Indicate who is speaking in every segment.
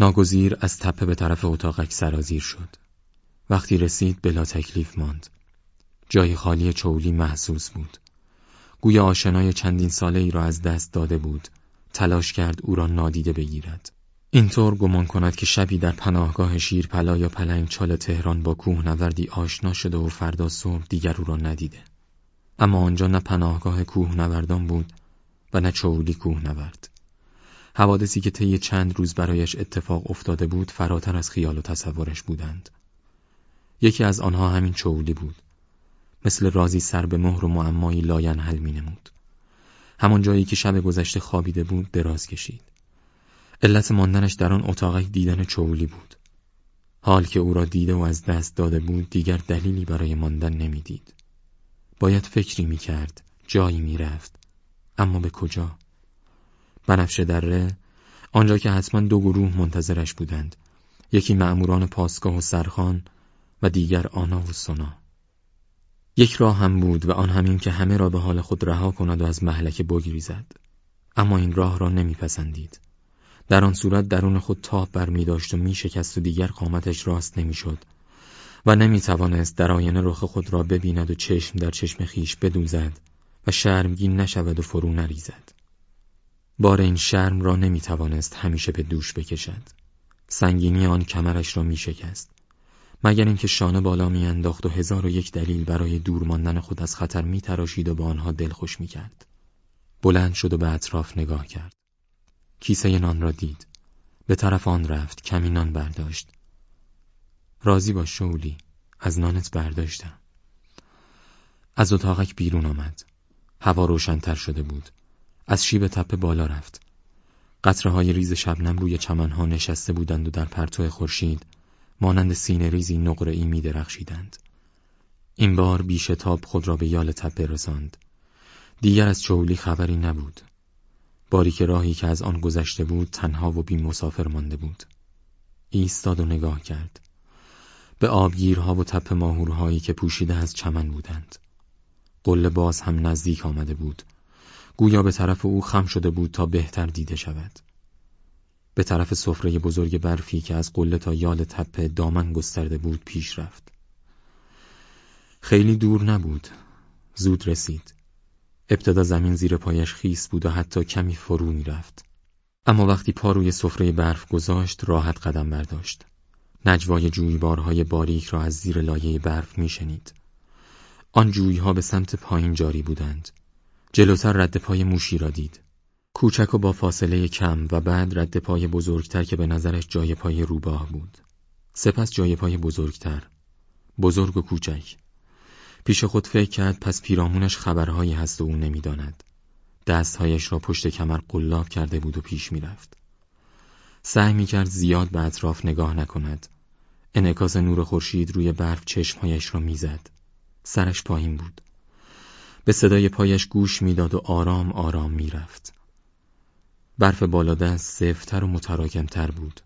Speaker 1: ناگزیر از تپه به طرف اتاقک سرازیر شد. وقتی رسید بلا تکلیف ماند. جای خالی چولی محسوس بود. گویا آشنای چندین ساله ای را از دست داده بود. تلاش کرد او را نادیده بگیرد. اینطور گمان کند که شبی در پناهگاه شیرپلا یا پلنگ چال تهران با کوه نوردی آشنا شده و فردا صبح دیگر او را ندیده. اما آنجا نه پناهگاه کوه نوردان بود و نه چولی کوه نورد. حوادثی که طی چند روز برایش اتفاق افتاده بود فراتر از خیال و تصورش بودند. یکی از آنها همین چولی بود. مثل رازی سر به مهر و معمایی لاینحل می نمود. همان جایی که شب گذشته خوابیده بود دراز کشید. علت ماندنش در آن اتاقک دیدن چولی بود. حال که او را دیده و از دست داده بود دیگر دلیلی برای ماندن نمی‌دید. باید فکری می کرد، جایی می رفت. اما به کجا؟ بنفشه دره آنجا که حتما دو گروه منتظرش بودند. یکی معموران پاسگاه و سرخان و دیگر آنا و سنا یک راه هم بود و آن همین که همه را به حال خود رها کند و از محلکه بگریزد. اما این راه را نمیپسندید. در آن صورت درون خود تاب بر می داشت و می شکست و دیگر قامتش راست نمی‌شد و نمی توانست در آینه رخ خود را ببیند و چشم در چشم خیش بدوزد و شرمگین نشود و فرو نریزد. بار این شرم را نمی توانست همیشه به دوش بکشد سنگینی آن کمرش را می شکست مگر اینکه شانه بالا میانداخت و هزار و یک دلیل برای دور ماندن خود از خطر می تراشید و با آنها دلخوش می کرد. بلند شد و به اطراف نگاه کرد. کیسه نان را دید. به طرف آن رفت کمی نان برداشت. راضی با شولی از نانت برداشتم. از اتاقک بیرون آمد. هوا روشنتر شده بود. از شیب تپه بالا رفت. قطره های ریز شبنم روی چمنها نشسته بودند و در پرتو خورشید مانند سینه ریزی نقره ای می درخشیدند. این بار بیشتاب خود را به یال تپه رساند. دیگر از چولی خبری نبود. باری که راهی که از آن گذشته بود تنها و بی مسافر مانده بود. ایستاد و نگاه کرد. به آبگیرها و تپه ماهورهایی که پوشیده از چمن بودند. قله باز هم نزدیک آمده بود. گویا به طرف او خم شده بود تا بهتر دیده شود. به طرف سفره بزرگ برفی که از قله تا یال تپه دامن گسترده بود پیش رفت. خیلی دور نبود. زود رسید. ابتدا زمین زیر پایش خیس بود و حتی کمی فرو می رفت. اما وقتی پا روی سفره برف گذاشت راحت قدم برداشت. نجوای جویبارهای باریک را از زیر لایه برف می شنید. آن جویها به سمت پایین جاری بودند. جلوتر رد پای موشی را دید. کوچک و با فاصله کم و بعد رد پای بزرگتر که به نظرش جای پای روباه بود. سپس جای پای بزرگتر. بزرگ و کوچک. پیش خود فکر کرد پس پیرامونش خبرهایی هست و او نمی‌داند. دستهایش را پشت کمر قلاب کرده بود و پیش می‌رفت. سعی می‌کرد زیاد به اطراف نگاه نکند. انعکاس نور خورشید روی برف چشمهایش را می‌زد. سرش پایین بود. به صدای پایش گوش می‌داد و آرام آرام می‌رفت. برف بالادست سفتر و متراکمتر بود.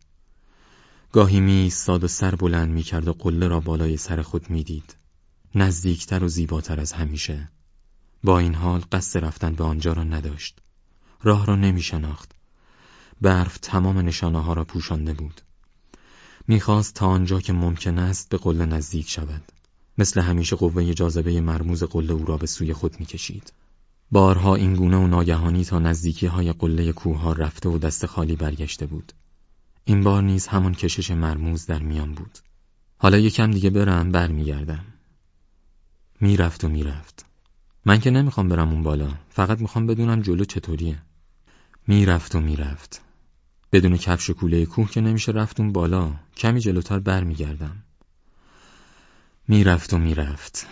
Speaker 1: گاهی می ساد و سر بلند می کرد و قله را بالای سر خود می دید. نزدیکتر و زیباتر از همیشه. با این حال قصد رفتن به آنجا را نداشت. راه را نمی شناخت. برف تمام نشانه ها را پوشانده بود. می‌خواست تا آنجا که ممکن است به قله نزدیک شود. مثل همیشه قوه جاذبه مرموز قله او را به سوی خود می‌کشید. بارها این گونه و ناگهانی تا نزدیکی های قله کوه ها رفته و دست خالی برگشته بود. این بار نیز همان کشش مرموز در میان بود. حالا یکم دیگه برم برمیگردم. می‌رفت و می‌رفت. من که نمی‌خوام برم اون بالا. فقط می‌خوام بدونم جلو چطوریه. می‌رفت و می‌رفت. بدون کفش و کوله کوه که نمیشه رفت اون بالا. کمی جلوتر برمیگردم. می‌رفت و می‌رفت.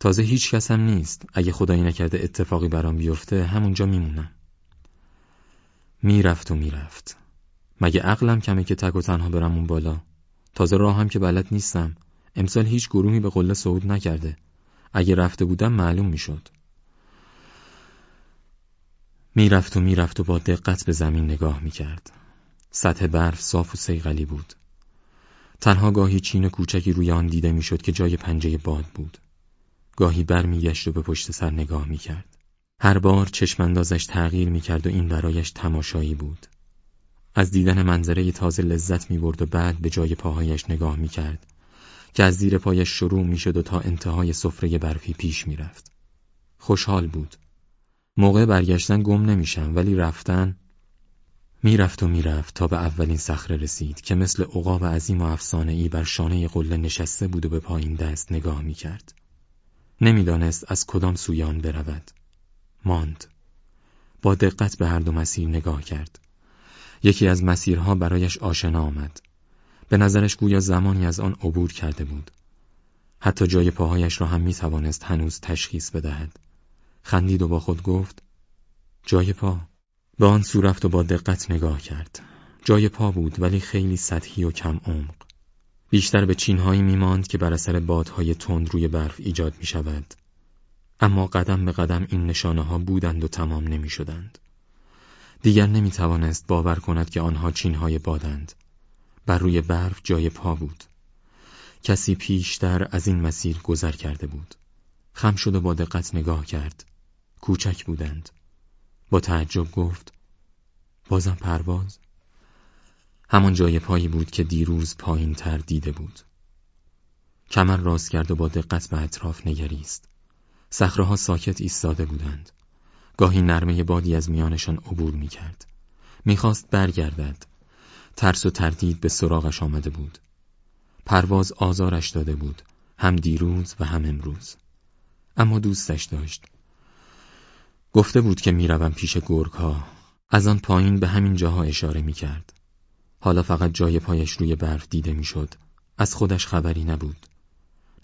Speaker 1: تازه هیچ کسم نیست. اگه خدایی نکرده اتفاقی برام بیفته همونجا میمونم. می‌رفت و می‌رفت. مگه عقلم کمه که تک و تنها برم اون بالا؟ تازه راه هم که بلد نیستم. امسال هیچ گروهی به قله صعود نکرده. اگه رفته بودم معلوم می‌شد. می‌رفت و می‌رفت و با دقت به زمین نگاه می‌کرد. سطح برف صاف و سیغلی بود. تنها گاهی چین کوچکی روی آن دیده می‌شد که جای پنجه باد بود گاهی برمیگشت و به پشت سر نگاه می‌کرد. هر بار چشماندازش تغییر می‌کرد و این برایش تماشایی بود. از دیدن منظره تازه لذت می برد و بعد به جای پاهایش نگاه می کرد که از زیر پایش شروع می شد و تا انتهای سفره برفی پیش می رفت. خوشحال بود. موقع برگشتن گم نمیشم ولی رفتن می‌رفت و می‌رفت تا به اولین صخره رسید که مثل عقاب عظیم و افسانه ای بر شانه قله نشسته بود و به پایین دست نگاه می‌کرد. نمی‌دانست از کدام سویان برود. ماند. با دقت به هر دو مسیر نگاه کرد. یکی از مسیرها برایش آشنا آمد. به نظرش گویا زمانی از آن عبور کرده بود. حتی جای پاهایش را هم می توانست هنوز تشخیص بدهد. خندید و با خود گفت جای پا به آن سو رفت و با دقت نگاه کرد جای پا بود ولی خیلی سطحی و کم عمق بیشتر به چینهایی میماند که بر اثر بادهای تند روی برف ایجاد می شود. اما قدم به قدم این نشانه ها بودند و تمام نمی شدند. دیگر نمی توانست باور کند که آنها چینهای بادند. بر روی برف جای پا بود. کسی پیشتر از این مسیر گذر کرده بود. خم شد و با دقت نگاه کرد. کوچک بودند. با تعجب گفت بازم پرواز؟ همان جای پایی بود که دیروز پایین تر دیده بود. کمر راست کرد و با دقت به اطراف نگریست. ها ساکت ایستاده بودند. گاهی نرمه بادی از میانشان عبور می کرد. می‌خواست برگردد. ترس و تردید به سراغش آمده بود. پرواز آزارش داده بود. هم دیروز و هم امروز. اما دوستش داشت. گفته بود که می‌روم پیش گرگ ها. از آن پایین به همین جاها اشاره می کرد. حالا فقط جای پایش روی برف دیده می‌شد. از خودش خبری نبود.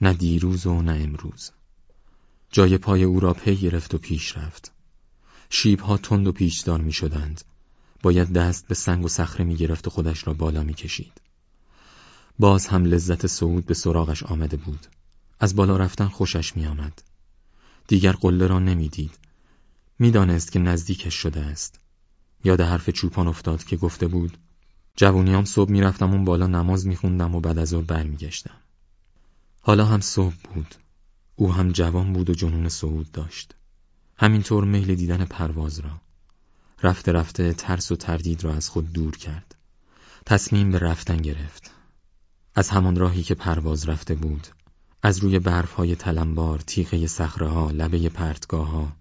Speaker 1: نه دیروز و نه امروز. جای پای او را پی گرفت و پیش رفت. شیبها تند و پیچدار می شدند. باید دست به سنگ و صخره می گرفت و خودش را بالا می کشید. باز هم لذت صعود به سراغش آمده بود. از بالا رفتن خوشش می آمد. دیگر قله را نمی‌دید. می‌دانست که نزدیکش شده است. یاد حرف چوپان افتاد که گفته بود جوونیام صبح می‌رفتم اون بالا نماز میخوندم و بعد از ظهر برمیگشتم. حالا هم صبح بود. او هم جوان بود و جنون صعود داشت. همینطور میل دیدن پرواز را. رفته رفته ترس و تردید را از خود دور کرد. تصمیم به رفتن گرفت. از همان راهی که پرواز رفته بود. از روی برف های تلمبار، تیغه سخره ها، لبه پرتگاه ها.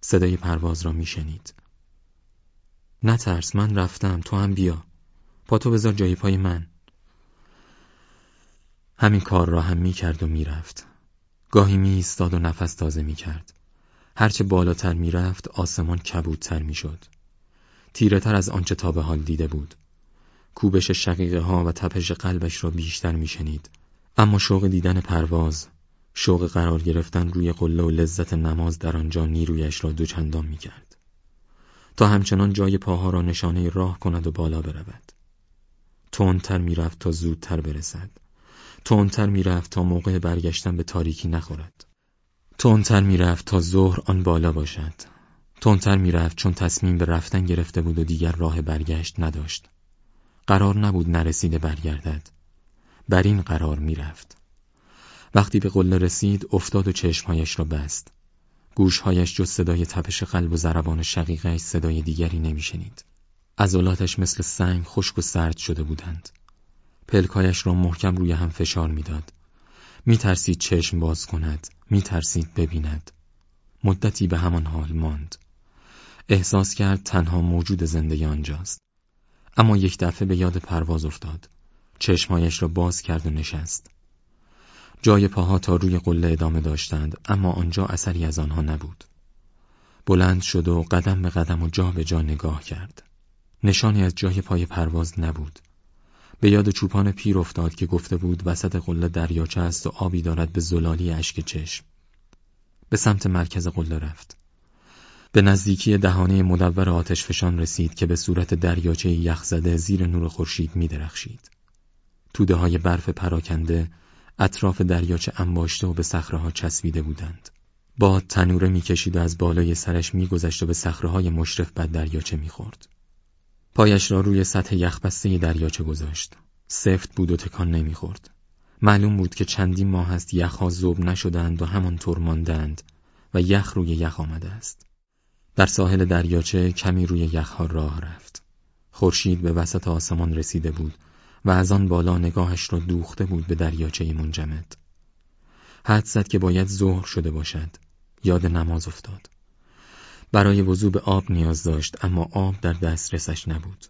Speaker 1: صدای پرواز را میشنید. نترس من رفتم تو هم بیا. پا تو بذار جای پای من. همین کار را هم می‌کرد و می‌رفت. گاهی می ایستاد و نفس تازه می کرد. هرچه بالاتر می رفت آسمان کبودتر می شد. تیره تر از آنچه تا به حال دیده بود. کوبش شقیقه ها و تپش قلبش را بیشتر می شنید. اما شوق دیدن پرواز، شوق قرار گرفتن روی قله و لذت نماز در آنجا نیرویش را دوچندان می کرد. تا همچنان جای پاها را نشانه راه کند و بالا برود. تندتر می‌رفت تا زودتر برسد. تندتر می‌رفت تا موقع برگشتن به تاریکی نخورد. تندتر می‌رفت تا ظهر آن بالا باشد. تندتر می‌رفت چون تصمیم به رفتن گرفته بود و دیگر راه برگشت نداشت. قرار نبود نرسیده برگردد. بر این قرار می‌رفت. وقتی به قله رسید افتاد و چشمهایش را بست. گوشهایش جز صدای تپش قلب و ضربان شقیقش صدای دیگری نمیشنید. عضلاتش مثل سنگ خشک و سرد شده بودند. پلکایش را محکم روی هم فشار می‌داد. میترسید چشم باز کند، میترسید ببیند. مدتی به همان حال ماند. احساس کرد تنها موجود زندگی آنجاست. اما یک دفعه به یاد پرواز افتاد. چشمهایش را باز کرد و نشست. جای پاها تا روی قله ادامه داشتند اما آنجا اثری از آنها نبود. بلند شد و قدم به قدم و جا به جا نگاه کرد. نشانی از جای پای پرواز نبود. به یاد چوپان پیر افتاد که گفته بود وسط قله دریاچه است و آبی دارد به زلالی اشک چشم. به سمت مرکز قله رفت. به نزدیکی دهانه مدور آتش فشان رسید که به صورت دریاچه یخزده زیر نور خورشید می درخشید. توده های برف پراکنده اطراف دریاچه انباشته و به ها چسبیده بودند. باد تنوره می‌کشید و از بالای سرش میگذشت و به های مشرف بر دریاچه می‌خورد. پایش را روی سطح یخبسته دریاچه گذاشت. سفت بود و تکان نمی‌خورد. معلوم بود که چندین ماه است یخها زوب نشدند و همانطور ماندند و یخ روی یخ آمده است. در ساحل دریاچه کمی روی یخها راه رفت. خورشید به وسط آسمان رسیده بود و از آن بالا نگاهش را دوخته بود به دریاچه منجمد. حد زد که باید ظهر شده باشد. یاد نماز افتاد. برای وضوع به آب نیاز داشت اما آب در دسترسش نبود.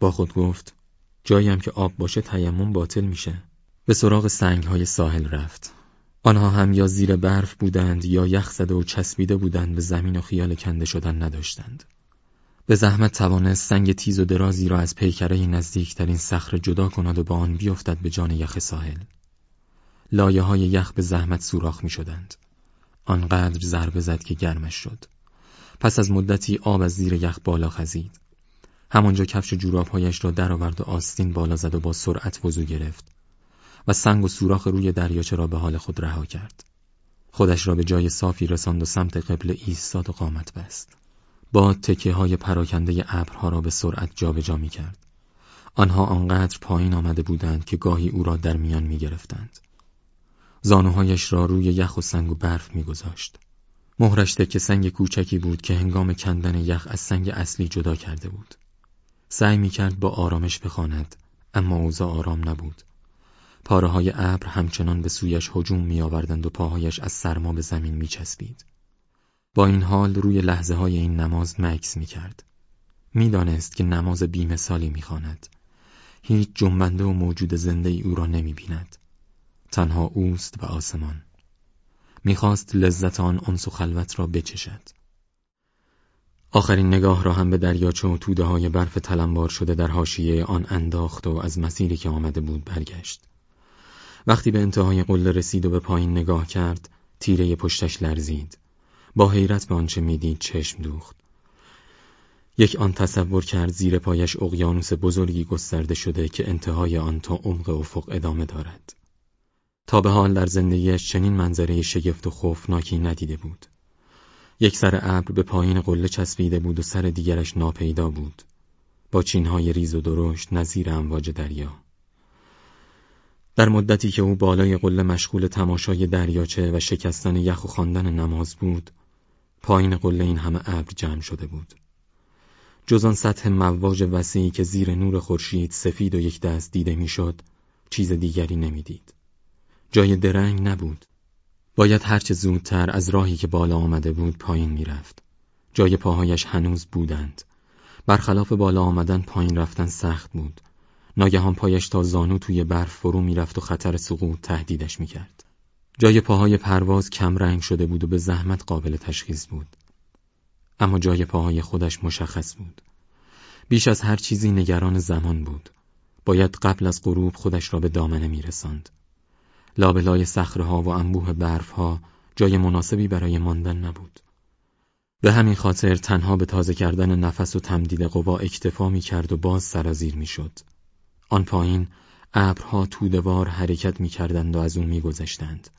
Speaker 1: با خود گفت جاییم که آب باشه تیمم باطل میشه. به سراغ سنگ های ساحل رفت. آنها هم یا زیر برف بودند یا یخ زده و چسبیده بودند به زمین و خیال کنده شدن نداشتند. به زحمت توانست سنگ تیز و درازی را از پیکره نزدیکترین صخره جدا کند و با آن بیفتد به جان یخ ساحل. لایه های یخ به زحمت سوراخ می شدند. آنقدر ضربه زد که گرمش شد. پس از مدتی آب از زیر یخ بالا خزید. همانجا کفش جورابهایش را درآورد و آستین بالا زد و با سرعت وضو گرفت و سنگ و سوراخ روی دریاچه را به حال خود رها کرد. خودش را به جای صافی رساند و سمت قبل ایستاد و قامت بست. با تکه های پراکنده ابرها را به سرعت جابجا می کرد. آنها آنقدر پایین آمده بودند که گاهی او را در میان می گرفتند. زانوهایش را روی یخ و سنگ و برف میگذاشت. مهرش تکه سنگ کوچکی بود که هنگام کندن یخ از سنگ اصلی جدا کرده بود. سعی می کرد با آرامش بخواند اما اوضاع آرام نبود. پاره های ابر همچنان به سویش هجوم می آوردند و پاهایش از سرما به زمین می چسبید. با این حال روی لحظه های این نماز مکس می کرد. می دانست که نماز بیمثالی می خاند. هیچ جنبنده و موجود زنده ای او را نمی بیند. تنها اوست و آسمان. می‌خواست لذت آن انس و خلوت را بچشد. آخرین نگاه را هم به دریاچه و توده های برف تلمبار شده در حاشیه آن انداخت و از مسیری که آمده بود برگشت. وقتی به انتهای قله رسید و به پایین نگاه کرد، تیره پشتش لرزید. با حیرت به آنچه می‌دید چشم دوخت. یک آن تصور کرد زیر پایش اقیانوس بزرگی گسترده شده که انتهای آن تا عمق افق ادامه دارد. تا به حال در زندگیش چنین منظره شگفت و خوفناکی ندیده بود. یک سر ابر به پایین قله چسبیده بود و سر دیگرش ناپیدا بود. با چینهای ریز و درشت نظیر امواج دریا. در مدتی که او بالای قله مشغول تماشای دریاچه و شکستن یخ و خواندن نماز بود، پایین قله این همه ابر جمع شده بود. جز آن سطح مواج وسیعی که زیر نور خورشید سفید و یک دست دیده می‌شد، چیز دیگری نمی‌دید. جای درنگ نبود. باید هرچه زودتر از راهی که بالا آمده بود پایین می‌رفت. جای پاهایش هنوز بودند. برخلاف بالا آمدن پایین رفتن سخت بود. ناگهان پایش تا زانو توی برف فرو می‌رفت و خطر سقوط تهدیدش می‌کرد. جای پاهای پرواز کم رنگ شده بود و به زحمت قابل تشخیص بود. اما جای پاهای خودش مشخص بود. بیش از هر چیزی نگران زمان بود. باید قبل از غروب خودش را به دامنه میرساند. لابلای صخره‌ها و انبوه برفها جای مناسبی برای ماندن نبود. به همین خاطر تنها به تازه کردن نفس و تمدید قوا اکتفا می کرد و باز سرازیر می شد. آن پایین ابرها تودوار حرکت می کردند و از او می گذشتند.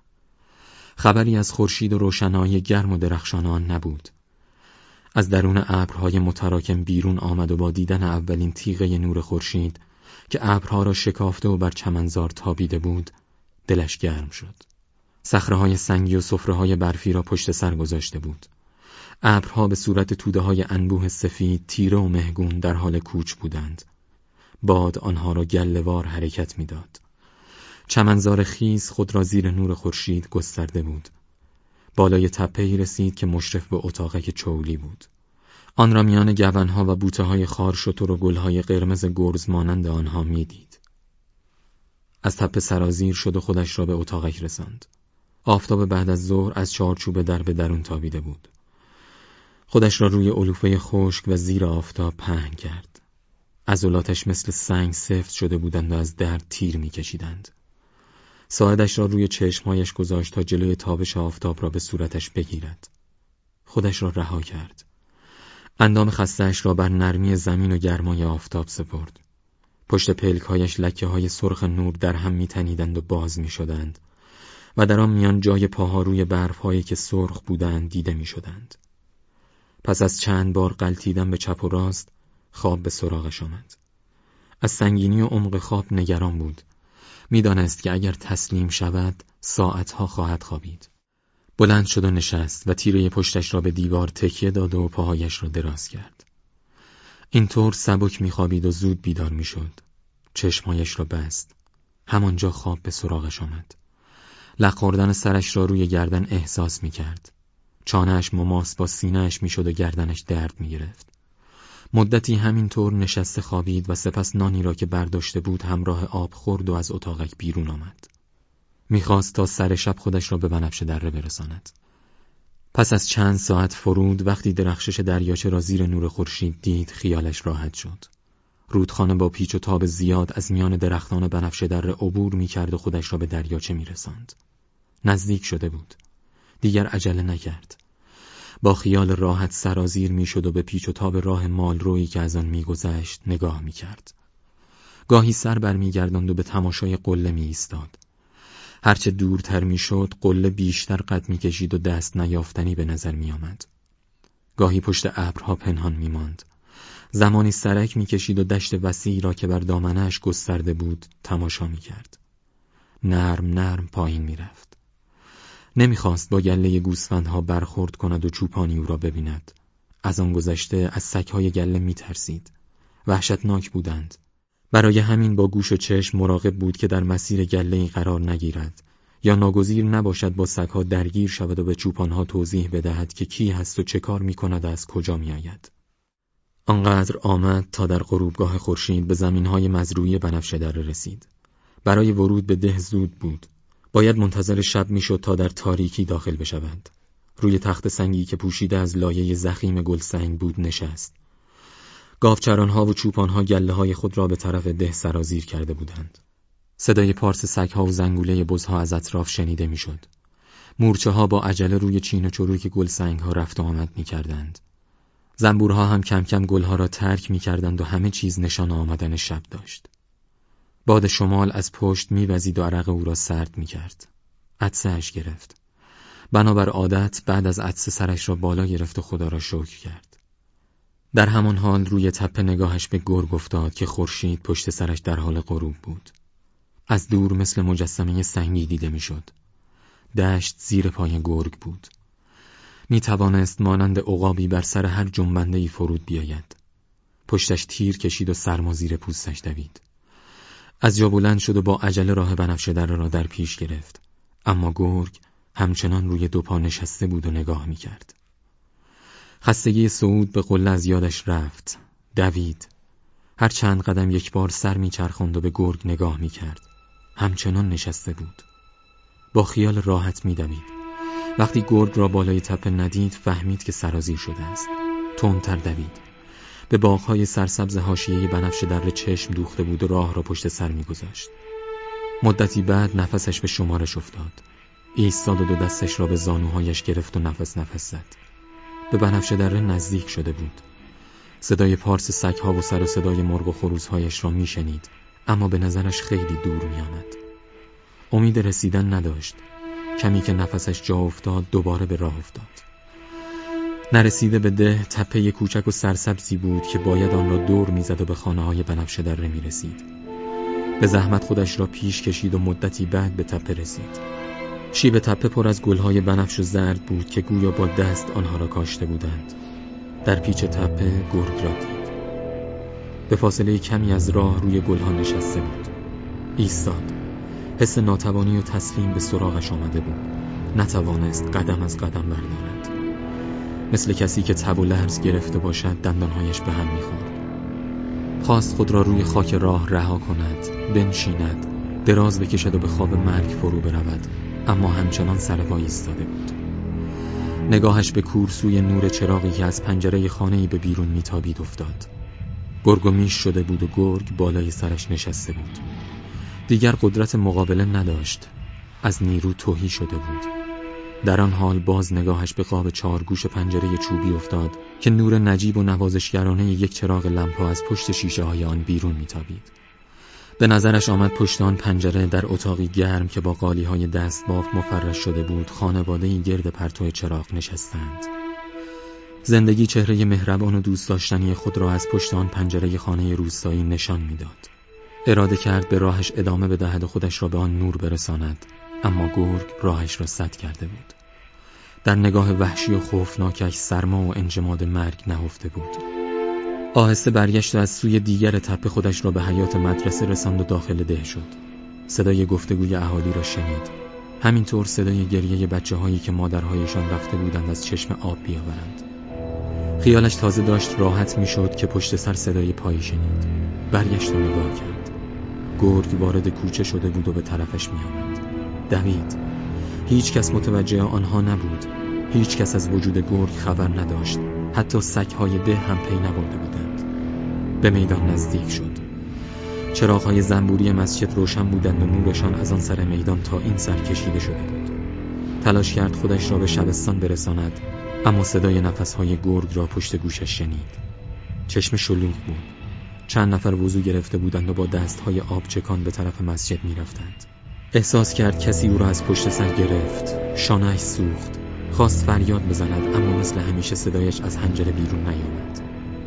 Speaker 1: خبری از خورشید و روشنایی گرم و درخشان آن نبود. از درون ابرهای متراکم بیرون آمد و با دیدن اولین تیغه نور خورشید که ابرها را شکافته و بر چمنزار تابیده بود دلش گرم شد. های سنگی و های برفی را پشت سر گذاشته بود. ابرها به صورت توده های انبوه سفید تیره و مهگون در حال کوچ بودند. باد آنها را گلوار حرکت می‌داد. چمنزار خیز خود را زیر نور خورشید گسترده بود. بالای تپهی رسید که مشرف به اتاقک چولی بود. آن را میان گونها و بوته های خار شطور و گلهای قرمز گرز مانند آنها می‌دید. از تپه سرازیر شد و خودش را به اتاقک رساند. آفتاب بعد از ظهر از چارچوب در به درون تابیده بود. خودش را روی علوفه خشک و زیر آفتاب پهن کرد. عضلاتش مثل سنگ سفت شده بودند و از درد تیر میکشیدند. ساعدش را روی چشمهایش گذاشت تا جلوی تابش آفتاب را به صورتش بگیرد. خودش را رها کرد. اندام خستهش را بر نرمی زمین و گرمای آفتاب سپرد. پشت پلکهایش لکه های سرخ نور در هم میتنیدند و باز می‌شدند و در آن میان جای پاها روی برفهایی که سرخ بودند دیده می‌شدند. پس از چند بار قلتیدن به چپ و راست خواب به سراغش آمد. از سنگینی و عمق خواب نگران بود. می‌دانست که اگر تسلیم شود ساعتها خواهد خوابید. بلند شد و نشست و تیره پشتش را به دیوار تکیه داد و پاهایش را دراز کرد. اینطور سبک میخوابید و زود بیدار می‌شد. چشمهایش را بست. همانجا خواب به سراغش آمد. لق سرش را روی گردن احساس می‌کرد. چانهش مماس با سینهش می‌شد و گردنش درد می‌گرفت. مدتی همینطور نشسته خوابید و سپس نانی را که برداشته بود همراه آب خورد و از اتاقک بیرون آمد. می‌خواست تا سر شب خودش را به بنفشه دره برساند. پس از چند ساعت فرود وقتی درخشش دریاچه را زیر نور خورشید دید خیالش راحت شد. رودخانه با پیچ و تاب زیاد از میان درختان بنفشه در عبور می‌کرد و خودش را به دریاچه میرساند. نزدیک شده بود. دیگر عجله نکرد. با خیال راحت سرازیر می‌شد و به پیچ و تاب راه مال روی که از آن میگذشت نگاه می‌کرد. گاهی سر برمیگرداند و به تماشای قله می ایستاد. هرچه دورتر می‌شد قله بیشتر قد می‌کشید و دست نیافتنی به نظر میآمد. گاهی پشت ابرها پنهان میماند. زمانی سرک می‌کشید و دشت وسیعی را که بر دامنش گسترده بود تماشا می‌کرد. نرم نرم پایین می‌رفت. نمی‌خواست با گله گوسفندها برخورد کند و چوپانی او را ببیند. از آن گذشته از سگهای گله میترسید. وحشتناک بودند. برای همین با گوش و چشم مراقب بود که در مسیر گله قرار نگیرد یا ناگزیر نباشد با سگها درگیر شود و به چوپانها توضیح بدهد که کی هست و چه کار می کند از کجا می آید. آنقدر آمد تا در غروبگاه خورشید به زمینهای مزروعی بنفشه در رسید. برای ورود به ده زود بود. باید منتظر شب می‌شد تا در تاریکی داخل بشوند. روی تخت سنگی که پوشیده از لایه زخیم گل سنگ بود نشست. گاوچرانها و چوپانها گله های خود را به طرف ده سرازیر کرده بودند. صدای پارس سگها و زنگوله بزها از اطراف شنیده می‌شد. مورچه ها با عجله روی چین و چروک گل سنگ ها رفت و آمد می کردند. زنبورها هم کم کم گلها را ترک می کردند و همه چیز نشان آمدن شب داشت. باد شمال از پشت میوزید و عرق او را سرد می کرد. عدسه اش گرفت. بنابر عادت بعد از عدسه سرش را بالا گرفت و خدا را شکر کرد. در همان حال روی تپه نگاهش به گرگ افتاد که خورشید پشت سرش در حال غروب بود. از دور مثل مجسمه سنگی دیده می‌شد. دشت زیر پای گرگ بود. می توانست مانند عقابی بر سر هر جنبنده ای فرود بیاید. پشتش تیر کشید و سرما زیر پوستش دوید. از جا بلند شد و با عجله راه بنفشه در را در پیش گرفت. اما گرگ همچنان روی دو پا نشسته بود و نگاه می کرد. خستگی سعود به قله از یادش رفت. دوید. هر چند قدم یک بار سر میچرخاند و به گرگ نگاه می‌کرد. همچنان نشسته بود. با خیال راحت میدوید. وقتی گرگ را بالای تپه ندید فهمید که سرازیر شده است. تندتر دوید. به باغهای سرسبز حاشیه بنفش در چشم دوخته بود و راه را پشت سر میگذاشت. مدتی بعد نفسش به شمارش افتاد. ایستاد و دو دستش را به زانوهایش گرفت و نفس نفس زد. به بنفشه دره نزدیک شده بود. صدای پارس سگها و سر و صدای مرغ و خروزهایش را میشنید اما به نظرش خیلی دور میآمد. امید رسیدن نداشت. کمی که نفسش جا افتاد دوباره به راه افتاد. نرسیده به ده تپه کوچک و سرسبزی بود که باید آن را دور می‌زد و به خانه های بنفشه دره می رسید. به زحمت خودش را پیش کشید و مدتی بعد به تپه رسید. شیب تپه پر از گلهای بنفش و زرد بود که گویا با دست آنها را کاشته بودند. در پیچ تپه گرگ را دید. به فاصله کمی از راه روی گلها نشسته بود. ایستاد. حس ناتوانی و تسلیم به سراغش آمده بود. نتوانست قدم از قدم بردارد مثل کسی که تب و لرز گرفته باشد دندانهایش به هم می‌خورد. خواست خود را روی خاک راه رها کند بنشیند دراز بکشد و به خواب مرگ فرو برود. اما همچنان سر پای ایستاده بود. نگاهش به کورسوی نور چراغی که از پنجره خانه‌ای به بیرون میتابید افتاد. گرگ و میش شده بود و گرگ بالای سرش نشسته بود. دیگر قدرت مقابله نداشت. از نیرو توهی شده بود. در آن حال باز نگاهش به قاب چهارگوش پنجره چوبی افتاد که نور نجیب و نوازشگرانه یک چراغ لمپا از پشت شیشه های آن بیرون میتابید. به نظرش آمد پشت آن پنجره در اتاقی گرم که با قالی های دست باف مفرش شده بود خانواده گرد پرتو چراغ نشستند. زندگی چهره مهربان و دوست داشتنی خود را از پشت آن پنجره خانه روستایی نشان می‌داد. اراده کرد به راهش ادامه بدهد و خودش را به آن نور برساند. اما گرگ راهش را سد کرده بود. در نگاه وحشی و خوفناکش سرما و انجماد مرگ نهفته بود. آهسته برگشت و از سوی دیگر تپه خودش را به حیات مدرسه رساند و داخل ده شد. صدای گفتگوی اهالی را شنید. همینطور صدای گریه بچه هایی که مادرهایشان رفته بودند از چشم آب بیاورند. خیالش تازه داشت راحت می‌شد که پشت سر صدای پایی شنید. برگشت و نگاه کرد. گرگ وارد کوچه شده بود و به طرفش می دوید هیچ کس متوجه آنها نبود. هیچ کس از وجود گرگ خبر نداشت. حتی سگهای ده هم پی نبرده بودند. به میدان نزدیک شد. چراغهای زنبوری مسجد روشن بودند و نورشان از آن سر میدان تا این سر کشیده شده بود. تلاش کرد خودش را به شبستان برساند اما صدای نفسهای گرگ را پشت گوشش شنید. چشم شلوغ بود. چند نفر وضو گرفته بودند و با دستهای آب چکان به طرف مسجد می رفتند. احساس کرد کسی او را از پشت سر گرفت. شانهش سوخت. خواست فریاد بزند اما مثل همیشه صدایش از هنجره بیرون نیامد.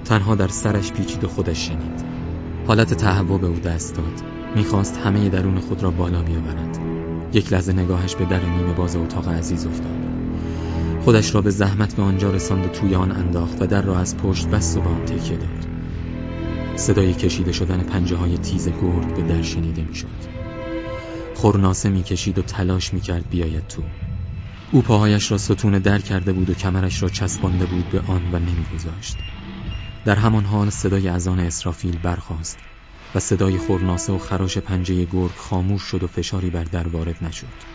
Speaker 1: تنها در سرش پیچید و خودش شنید. حالت تهوع به او دست داد. می‌خواست همه درون خود را بالا بیاورد. یک لحظه نگاهش به در نیمه باز اتاق عزیز افتاد. خودش را به زحمت به آنجا رساند و توی آن انداخت و در را از پشت بست و به آن تکیه داد. صدای کشیده شدن پنجه های تیز گرگ به در شنیده می‌شد. خورناسه می‌کشید و تلاش می‌کرد بیاید تو. او پاهایش را ستون در کرده بود و کمرش را چسبانده بود به آن و نمیگذاشت. در همان حال صدای اذان اسرافیل برخاست و صدای خورناسه و خراش پنجه گرگ خاموش شد و فشاری بر در وارد نشد.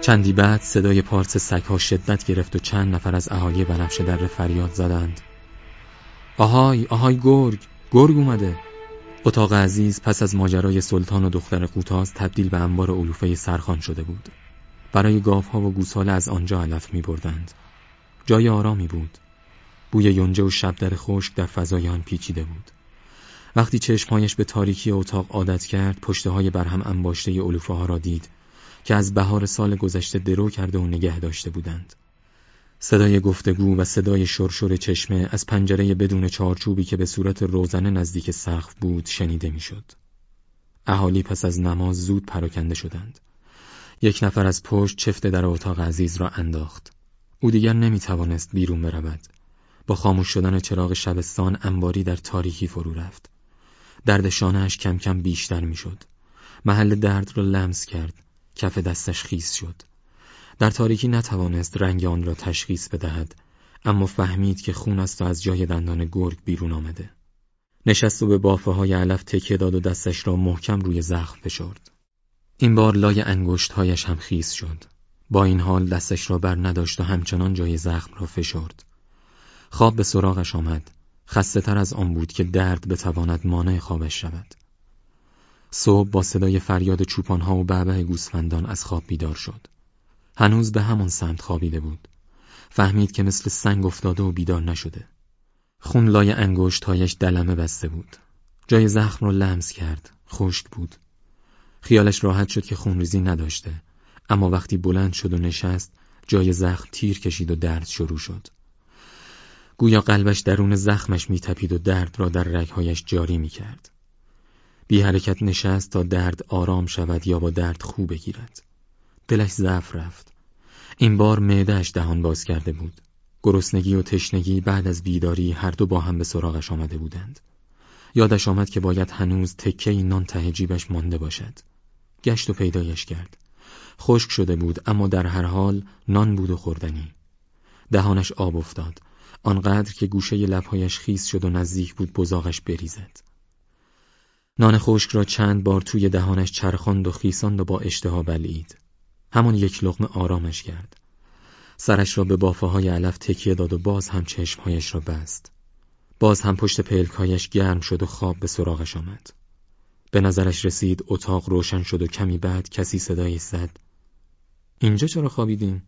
Speaker 1: چندی بعد صدای پارس سگها شدت گرفت و چند نفر از اهالی بنفشه در فریاد زدند. آهای آهای گرگ گرگ اومده. اتاق عزیز پس از ماجرای سلطان و دختر قوتاز تبدیل به انبار علوفه سرخان شده بود. برای گاوها و گوساله از آنجا علف می بردند. جای آرامی بود. بوی یونجه و شبدر خشک در فضای آن پیچیده بود. وقتی چشمهایش به تاریکی اتاق عادت کرد پشته های برهم انباشته علوفه ها را دید که از بهار سال گذشته درو کرده و نگه داشته بودند. صدای گفتگو و صدای شرشور چشمه از پنجره بدون چارچوبی که به صورت روزنه نزدیک سقف بود شنیده می‌شد. اهالی پس از نماز زود پراکنده شدند. یک نفر از پشت چفت در اتاق عزیز را انداخت. او دیگر نمی توانست بیرون برود. با خاموش شدن چراغ شبستان انباری در تاریکی فرو رفت. درد شانهش کم کم بیشتر می‌شد. محل درد را لمس کرد. کف دستش خیس شد. در تاریکی نتوانست رنگ آن را تشخیص بدهد اما فهمید که خون است و از جای دندان گرگ بیرون آمده. نشست و به بافه های علف تکیه داد و دستش را محکم روی زخم فشرد. این بار لای انگشتهایش هم خیس شد. با این حال دستش را بر نداشت و همچنان جای زخم را فشرد. خواب به سراغش آمد. خسته تر از آن بود که درد بتواند مانع خوابش شود. صبح با صدای فریاد چوپانها و بعبع گوسفندان از خواب بیدار شد. هنوز به همان سمت خوابیده بود. فهمید که مثل سنگ افتاده و بیدار نشده. خون لای انگشتهایش دلمه بسته بود. جای زخم را لمس کرد. خشک بود. خیالش راحت شد که خونریزی نداشته. اما وقتی بلند شد و نشست جای زخم تیر کشید و درد شروع شد. گویا قلبش درون زخمش میتپید و درد را در رگهایش جاری می‌کرد. بی حرکت نشست تا درد آرام شود یا با درد خوب بگیرد. دلش ضعف رفت. این بار معدهش دهان باز کرده بود. گرسنگی و تشنگی بعد از بیداری هر دو با هم به سراغش آمده بودند. یادش آمد که باید هنوز تکه نان ته جیبش مانده باشد. گشت و پیدایش کرد. خشک شده بود اما در هر حال نان بود و خوردنی. دهانش آب افتاد. آنقدر که گوشه لبهایش خیس شد و نزدیک بود بزاقش بریزد. نان خشک را چند بار توی دهانش چرخاند و خیساند و با اشتها بلعید. همون یک لغمه آرامش کرد. سرش را به بافه های علف تکیه داد و باز هم چشمهایش را بست. باز هم پشت پلکهایش گرم شد و خواب به سراغش آمد. به نظرش رسید اتاق روشن شد و کمی بعد کسی صدایی زد. اینجا چرا خوابیدیم؟